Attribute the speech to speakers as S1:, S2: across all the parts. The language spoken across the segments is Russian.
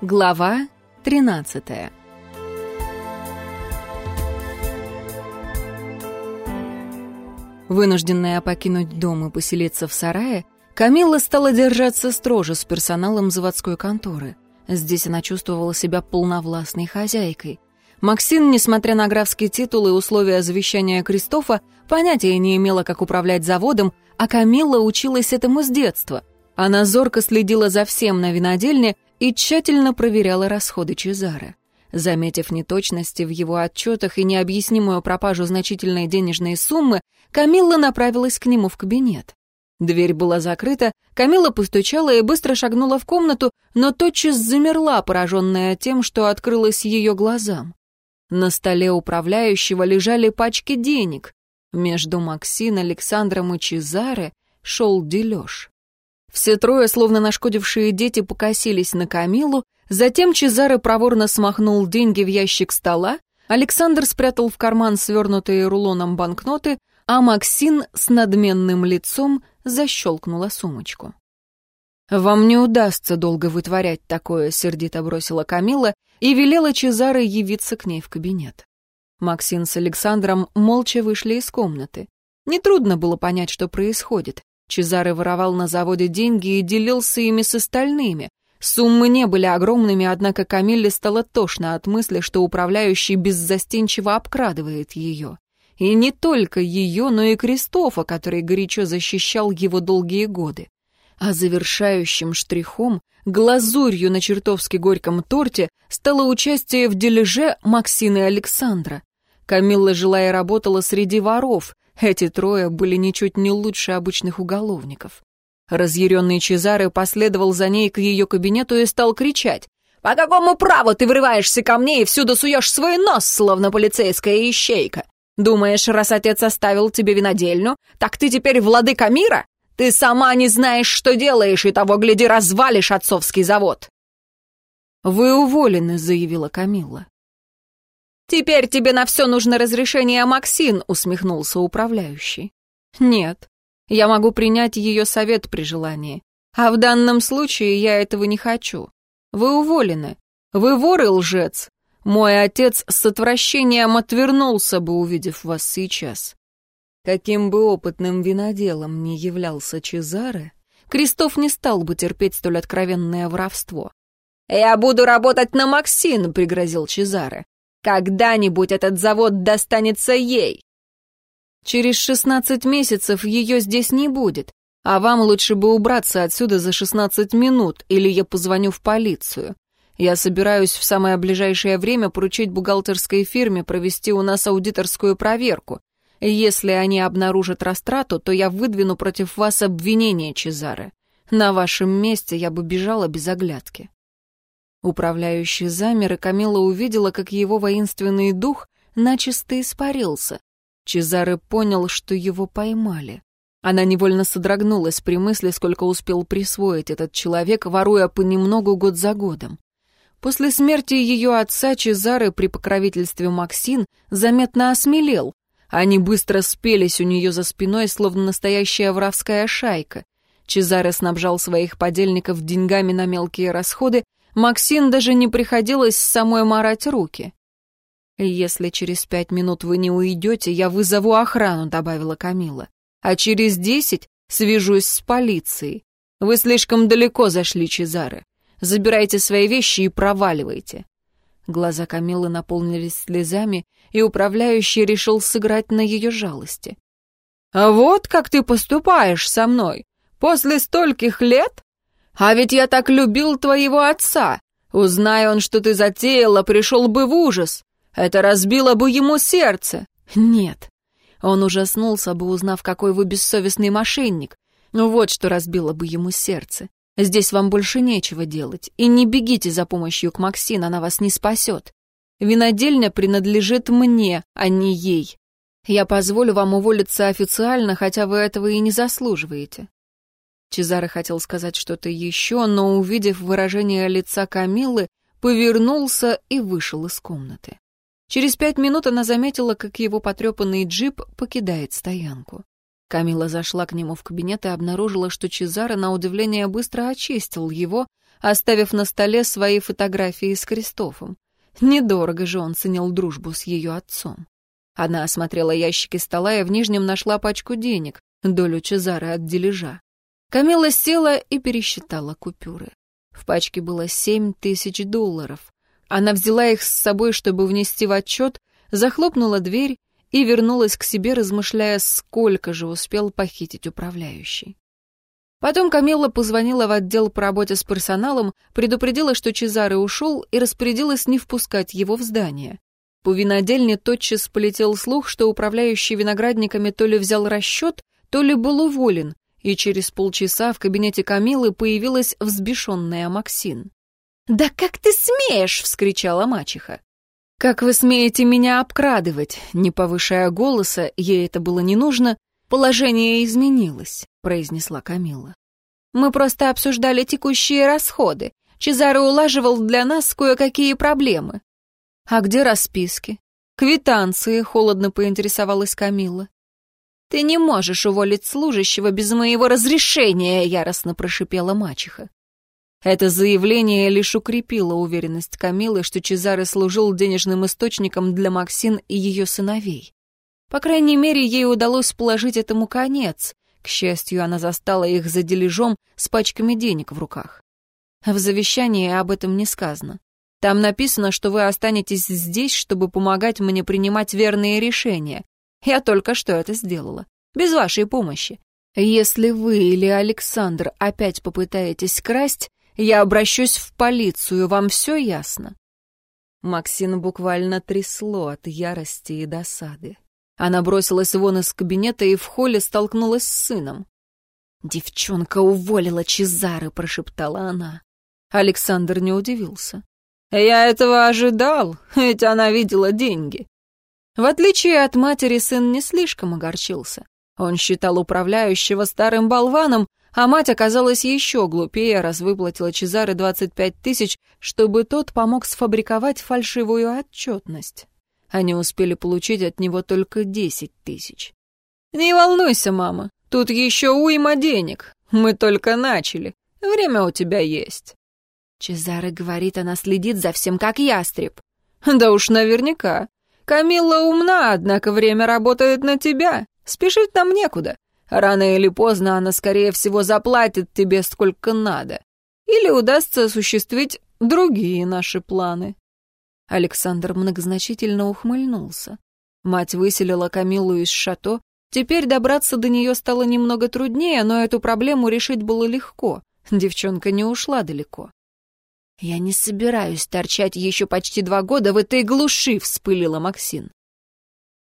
S1: Глава 13 Вынужденная покинуть дом и поселиться в сарае, Камилла стала держаться строже с персоналом заводской конторы. Здесь она чувствовала себя полновластной хозяйкой. Максин, несмотря на графский титул и условия завещания Кристофа, понятия не имела, как управлять заводом, а Камилла училась этому с детства. Она зорко следила за всем на винодельне и тщательно проверяла расходы Чезаре. Заметив неточности в его отчетах и необъяснимую пропажу значительной денежной суммы, Камилла направилась к нему в кабинет. Дверь была закрыта, Камила постучала и быстро шагнула в комнату, но тотчас замерла, пораженная тем, что открылось ее глазам. На столе управляющего лежали пачки денег. Между Максин, Александром и Чезаре шел дележ. Все трое, словно нашкодившие дети, покосились на Камилу, затем Чезаре проворно смахнул деньги в ящик стола, Александр спрятал в карман свернутые рулоном банкноты, а Максин с надменным лицом защелкнула сумочку. «Вам не удастся долго вытворять такое», — сердито бросила Камила и велела Чезаре явиться к ней в кабинет. Максин с Александром молча вышли из комнаты. Нетрудно было понять, что происходит. Чезаре воровал на заводе деньги и делился ими с остальными. Суммы не были огромными, однако Камилле стало тошно от мысли, что управляющий беззастенчиво обкрадывает ее. И не только ее, но и Кристофа, который горячо защищал его долгие годы. А завершающим штрихом, глазурью на чертовски горьком торте, стало участие в дележе Максины Александра. Камилла жила и работала среди воров, эти трое были ничуть не лучше обычных уголовников. Разъяренный Чезаре последовал за ней к ее кабинету и стал кричать. «По какому праву ты врываешься ко мне и всюду суешь свой нос, словно полицейская ищейка? Думаешь, раз отец оставил тебе винодельню, так ты теперь владыка мира? Ты сама не знаешь, что делаешь, и того, гляди, развалишь отцовский завод!» «Вы уволены», — заявила Камилла. «Теперь тебе на все нужно разрешение Максин», — усмехнулся управляющий. «Нет, я могу принять ее совет при желании. А в данном случае я этого не хочу. Вы уволены. Вы вор и лжец. Мой отец с отвращением отвернулся бы, увидев вас сейчас». Каким бы опытным виноделом ни являлся Чезаре, Крестов не стал бы терпеть столь откровенное воровство. «Я буду работать на Максин», — пригрозил Чезаре. Когда-нибудь этот завод достанется ей. Через шестнадцать месяцев ее здесь не будет, а вам лучше бы убраться отсюда за шестнадцать минут, или я позвоню в полицию. Я собираюсь в самое ближайшее время поручить бухгалтерской фирме провести у нас аудиторскую проверку. Если они обнаружат растрату, то я выдвину против вас обвинение, Чезаре. На вашем месте я бы бежала без оглядки. Управляющий замер, и Камила увидела, как его воинственный дух начисто испарился. Чезаре понял, что его поймали. Она невольно содрогнулась при мысли, сколько успел присвоить этот человек, воруя понемногу год за годом. После смерти ее отца Чезаре при покровительстве Максин заметно осмелел. Они быстро спелись у нее за спиной, словно настоящая воровская шайка. Чезаре снабжал своих подельников деньгами на мелкие расходы, Максин даже не приходилось самой марать руки. «Если через пять минут вы не уйдете, я вызову охрану», — добавила Камила. «А через десять свяжусь с полицией. Вы слишком далеко зашли, Чезаре. Забирайте свои вещи и проваливайте». Глаза Камилы наполнились слезами, и управляющий решил сыграть на ее жалости. «А вот как ты поступаешь со мной? После стольких лет? А ведь я так любил твоего отца. Узнай он, что ты затеяла, пришел бы в ужас. Это разбило бы ему сердце. Нет. Он ужаснулся бы, узнав, какой вы бессовестный мошенник. Ну вот что разбило бы ему сердце. Здесь вам больше нечего делать. И не бегите за помощью к Максин, она вас не спасет. Винодельня принадлежит мне, а не ей. Я позволю вам уволиться официально, хотя вы этого и не заслуживаете. Чезаре хотел сказать что-то еще, но, увидев выражение лица Камилы, повернулся и вышел из комнаты. Через пять минут она заметила, как его потрепанный джип покидает стоянку. Камила зашла к нему в кабинет и обнаружила, что Чезаре, на удивление, быстро очистил его, оставив на столе свои фотографии с Кристофом. Недорого же он ценил дружбу с ее отцом. Она осмотрела ящики стола и в нижнем нашла пачку денег, долю Чезары от дележа. Камила села и пересчитала купюры. В пачке было семь тысяч долларов. Она взяла их с собой, чтобы внести в отчет, захлопнула дверь и вернулась к себе, размышляя, сколько же успел похитить управляющий. Потом Камилла позвонила в отдел по работе с персоналом, предупредила, что Чезаре ушел, и распорядилась не впускать его в здание. По винодельне тотчас полетел слух, что управляющий виноградниками то ли взял расчет, то ли был уволен, и через полчаса в кабинете Камилы появилась взбешенная Максин. «Да как ты смеешь!» — вскричала мачеха. «Как вы смеете меня обкрадывать?» Не повышая голоса, ей это было не нужно, положение изменилось, произнесла Камила. «Мы просто обсуждали текущие расходы. Чезаро улаживал для нас кое-какие проблемы». «А где расписки?» «Квитанции», — холодно поинтересовалась Камила. «Ты не можешь уволить служащего без моего разрешения», — яростно прошипела мачеха. Это заявление лишь укрепило уверенность Камилы, что Чезаре служил денежным источником для Максин и ее сыновей. По крайней мере, ей удалось положить этому конец. К счастью, она застала их за дележом с пачками денег в руках. В завещании об этом не сказано. Там написано, что вы останетесь здесь, чтобы помогать мне принимать верные решения. Я только что это сделала. Без вашей помощи. Если вы или Александр опять попытаетесь красть, я обращусь в полицию, вам все ясно?» Максин буквально трясло от ярости и досады. Она бросилась вон из кабинета и в холле столкнулась с сыном. «Девчонка уволила Чезары», — прошептала она. Александр не удивился. «Я этого ожидал, ведь она видела деньги». В отличие от матери, сын не слишком огорчился. Он считал управляющего старым болваном, а мать оказалась еще глупее, раз выплатила Чезаре 25 тысяч, чтобы тот помог сфабриковать фальшивую отчетность. Они успели получить от него только 10 тысяч. «Не волнуйся, мама, тут еще уйма денег. Мы только начали. Время у тебя есть». Чезаре говорит, она следит за всем, как ястреб. «Да уж наверняка. Камилла умна, однако время работает на тебя. Спешить нам некуда. Рано или поздно она, скорее всего, заплатит тебе сколько надо. Или удастся осуществить другие наши планы». Александр многозначительно ухмыльнулся. Мать выселила Камилу из шато. Теперь добраться до нее стало немного труднее, но эту проблему решить было легко. Девчонка не ушла далеко. «Я не собираюсь торчать еще почти два года в этой глуши», — вспылила Максин.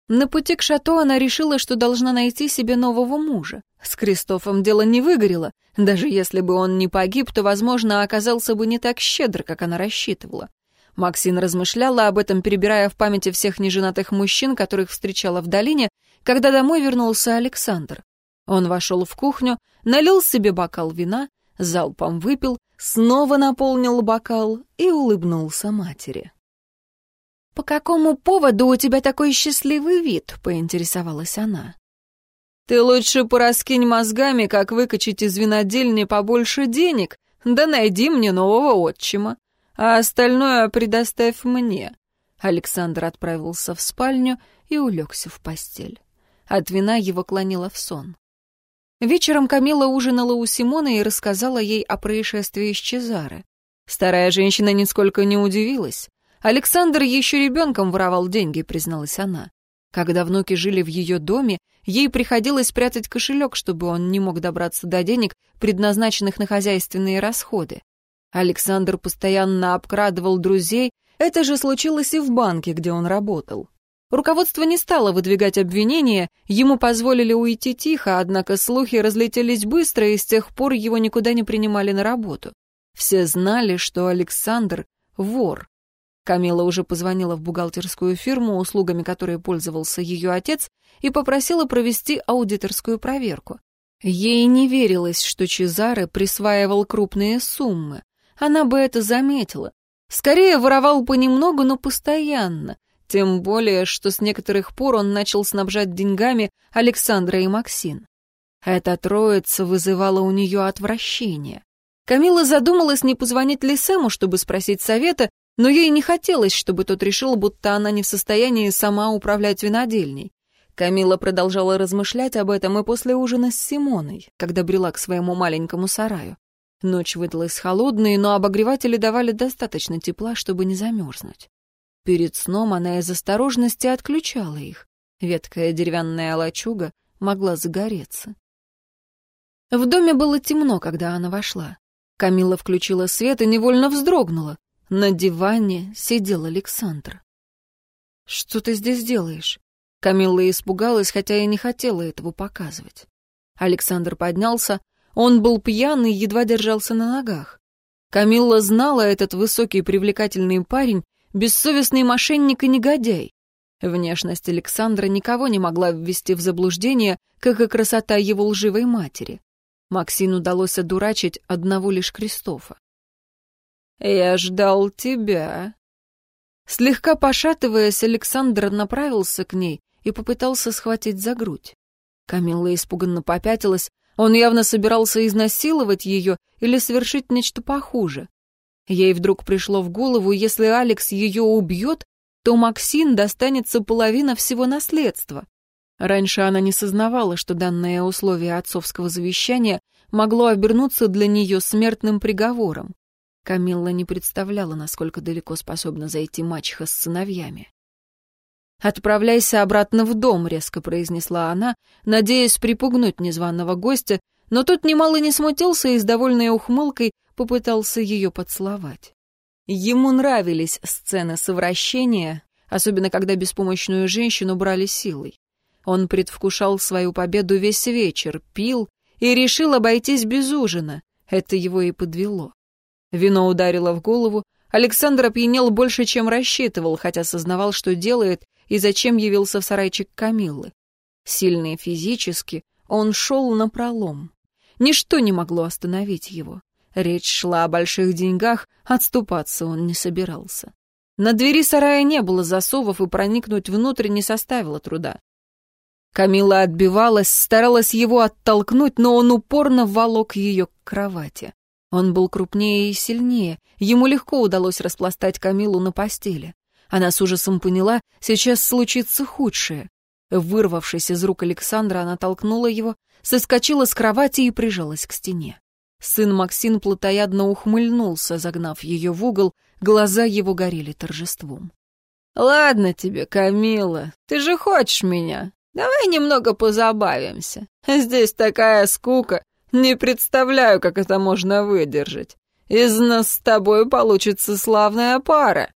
S1: На пути к шато она решила, что должна найти себе нового мужа. С Кристофом дело не выгорело. Даже если бы он не погиб, то, возможно, оказался бы не так щедр, как она рассчитывала. Максин размышляла об этом, перебирая в памяти всех неженатых мужчин, которых встречала в долине, когда домой вернулся Александр. Он вошел в кухню, налил себе бокал вина, залпом выпил, снова наполнил бокал и улыбнулся матери. «По какому поводу у тебя такой счастливый вид?» — поинтересовалась она. «Ты лучше пораскинь мозгами, как выкачать из винодельни побольше денег, да найди мне нового отчима, а остальное предоставь мне». Александр отправился в спальню и улегся в постель. От вина его клонило в сон. Вечером Камила ужинала у Симона и рассказала ей о происшествии с Чезаре. Старая женщина нисколько не удивилась. Александр еще ребенком воровал деньги, призналась она. Когда внуки жили в ее доме, ей приходилось прятать кошелек, чтобы он не мог добраться до денег, предназначенных на хозяйственные расходы. Александр постоянно обкрадывал друзей, это же случилось и в банке, где он работал. Руководство не стало выдвигать обвинения, ему позволили уйти тихо, однако слухи разлетелись быстро, и с тех пор его никуда не принимали на работу. Все знали, что Александр — вор. Камила уже позвонила в бухгалтерскую фирму, услугами которой пользовался ее отец, и попросила провести аудиторскую проверку. Ей не верилось, что Чезаре присваивал крупные суммы. Она бы это заметила. Скорее воровал понемногу, но постоянно. Тем более, что с некоторых пор он начал снабжать деньгами Александра и Максин. Эта троица вызывала у нее отвращение. Камила задумалась, не позвонить ли Сэму, чтобы спросить совета, но ей не хотелось, чтобы тот решил, будто она не в состоянии сама управлять винодельней. Камила продолжала размышлять об этом и после ужина с Симоной, когда брела к своему маленькому сараю. Ночь выдалась холодной, но обогреватели давали достаточно тепла, чтобы не замерзнуть. Перед сном она из осторожности отключала их. Веткая деревянная лачуга могла загореться. В доме было темно, когда она вошла. Камила включила свет и невольно вздрогнула. На диване сидел Александр. «Что ты здесь делаешь?» Камилла испугалась, хотя и не хотела этого показывать. Александр поднялся. Он был пьяный, едва держался на ногах. Камилла знала этот высокий привлекательный парень, бессовестный мошенник и негодяй. Внешность Александра никого не могла ввести в заблуждение, как и красота его лживой матери. Максин удалось одурачить одного лишь Кристофа. «Я ждал тебя». Слегка пошатываясь, Александр направился к ней и попытался схватить за грудь. Камилла испуганно попятилась, он явно собирался изнасиловать ее или совершить нечто похуже. Ей вдруг пришло в голову, если Алекс ее убьет, то Максин достанется половина всего наследства. Раньше она не сознавала, что данное условие отцовского завещания могло обернуться для нее смертным приговором. Камилла не представляла, насколько далеко способна зайти мачеха с сыновьями. «Отправляйся обратно в дом», — резко произнесла она, надеясь припугнуть незваного гостя, но тот немало не смутился и с довольной ухмылкой попытался ее поцеловать. Ему нравились сцены совращения, особенно когда беспомощную женщину брали силой. Он предвкушал свою победу весь вечер, пил и решил обойтись без ужина. Это его и подвело. Вино ударило в голову, Александр опьянел больше, чем рассчитывал, хотя сознавал, что делает и зачем явился в сарайчик Камиллы. Сильный физически, он шел на пролом. Ничто не могло остановить его. Речь шла о больших деньгах, отступаться он не собирался. На двери сарая не было засовов, и проникнуть внутрь не составило труда. Камила отбивалась, старалась его оттолкнуть, но он упорно волок ее к кровати. Он был крупнее и сильнее, ему легко удалось распластать Камилу на постели. Она с ужасом поняла, сейчас случится худшее. Вырвавшись из рук Александра, она толкнула его, соскочила с кровати и прижалась к стене. Сын Максин плотоядно ухмыльнулся, загнав ее в угол, глаза его горели торжеством. «Ладно тебе, Камила, ты же хочешь меня. Давай немного позабавимся. Здесь такая скука, не представляю, как это можно выдержать. Из нас с тобой получится славная пара».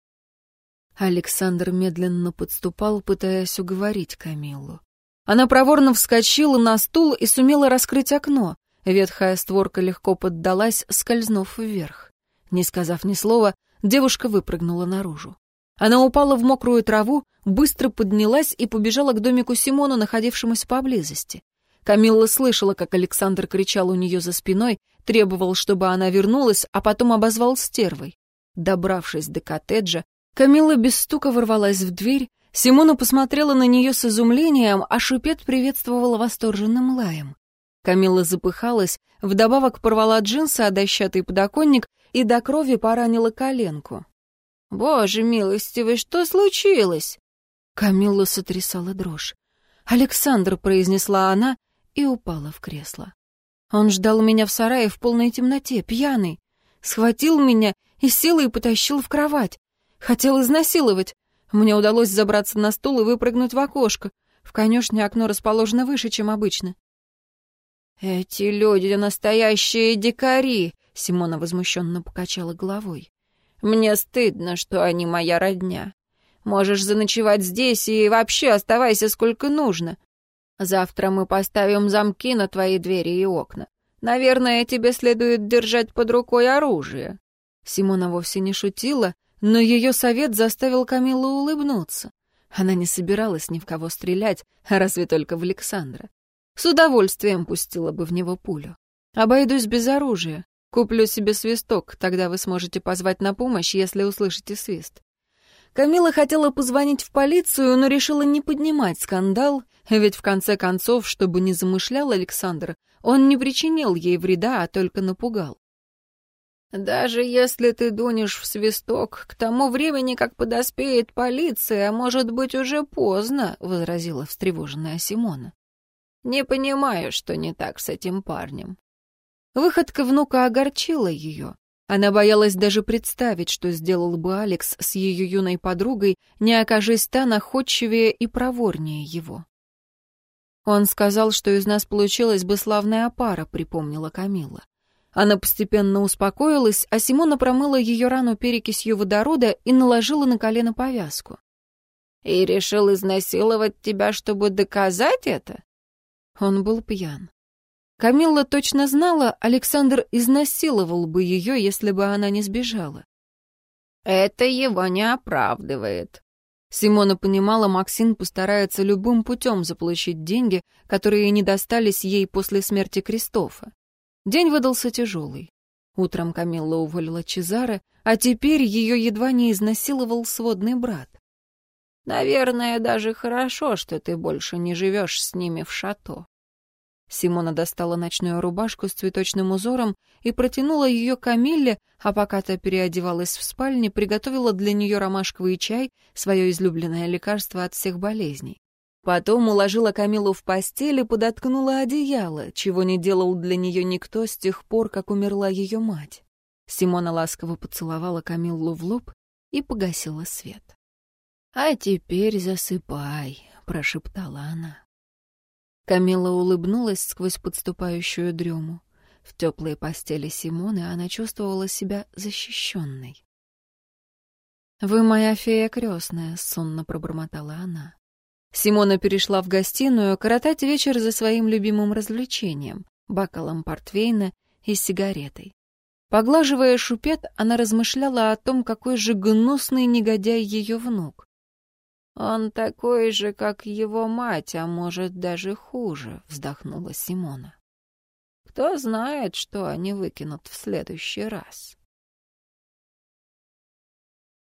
S1: Александр медленно подступал, пытаясь уговорить Камиллу. Она проворно вскочила на стул и сумела раскрыть окно. Ветхая створка легко поддалась, скользнув вверх. Не сказав ни слова, девушка выпрыгнула наружу. Она упала в мокрую траву, быстро поднялась и побежала к домику Симона, находившемуся поблизости. Камилла слышала, как Александр кричал у нее за спиной, требовал, чтобы она вернулась, а потом обозвал стервой. Добравшись до коттеджа, Камила без стука ворвалась в дверь, Симона посмотрела на нее с изумлением, а Шупет приветствовала восторженным лаем. Камила запыхалась, вдобавок порвала джинсы о дощатый подоконник и до крови поранила коленку. «Боже милостивый, что случилось?» Камилла сотрясала дрожь. «Александр», — произнесла она и упала в кресло. Он ждал меня в сарае в полной темноте, пьяный. Схватил меня и силой потащил в кровать. Хотел изнасиловать. Мне удалось забраться на стул и выпрыгнуть в окошко. В конюшне окно расположено выше, чем обычно. «Эти люди настоящие дикари!» — Симона возмущенно покачала головой. «Мне стыдно, что они моя родня. Можешь заночевать здесь и вообще оставайся сколько нужно. Завтра мы поставим замки на твои двери и окна. Наверное, тебе следует держать под рукой оружие». Симона вовсе не шутила, но ее совет заставил Камилу улыбнуться. Она не собиралась ни в кого стрелять, разве только в Александра. С удовольствием пустила бы в него пулю. Обойдусь без оружия. Куплю себе свисток, тогда вы сможете позвать на помощь, если услышите свист. Камила хотела позвонить в полицию, но решила не поднимать скандал, ведь в конце концов, чтобы не замышлял Александр, он не причинил ей вреда, а только напугал. «Даже если ты дунешь в свисток, к тому времени, как подоспеет полиция, может быть уже поздно», — возразила встревоженная Симона. «Не понимаю, что не так с этим парнем». Выходка внука огорчила ее. Она боялась даже представить, что сделал бы Алекс с ее юной подругой, не окажись та находчивее и проворнее его. «Он сказал, что из нас получилась бы славная пара», — припомнила Камила. Она постепенно успокоилась, а Симона промыла ее рану перекисью водорода и наложила на колено повязку. «И решил изнасиловать тебя, чтобы доказать это?» Он был пьян. Камилла точно знала, Александр изнасиловал бы ее, если бы она не сбежала. «Это его не оправдывает». Симона понимала, Максим постарается любым путем заполучить деньги, которые не достались ей после смерти Кристофа. День выдался тяжелый. Утром Камилла уволила Чезаре, а теперь ее едва не изнасиловал сводный брат. «Наверное, даже хорошо, что ты больше не живешь с ними в шато». Симона достала ночную рубашку с цветочным узором и протянула ее Камилле, а пока та переодевалась в спальне, приготовила для нее ромашковый чай, свое излюбленное лекарство от всех болезней. Потом уложила Камилу в постель и подоткнула одеяло, чего не делал для нее никто с тех пор, как умерла ее мать. Симона ласково поцеловала Камиллу в лоб и погасила свет. «А теперь засыпай», — прошептала она. Камила улыбнулась сквозь подступающую дрему. В теплой постели Симоны она чувствовала себя защищенной. «Вы моя фея крестная», — сонно пробормотала она. Симона перешла в гостиную коротать вечер за своим любимым развлечением — бокалом портвейна и сигаретой. Поглаживая шупет, она размышляла о том, какой же гнусный негодяй ее внук. «Он такой же, как его мать, а может, даже хуже», — вздохнула Симона. «Кто знает, что они выкинут в следующий раз».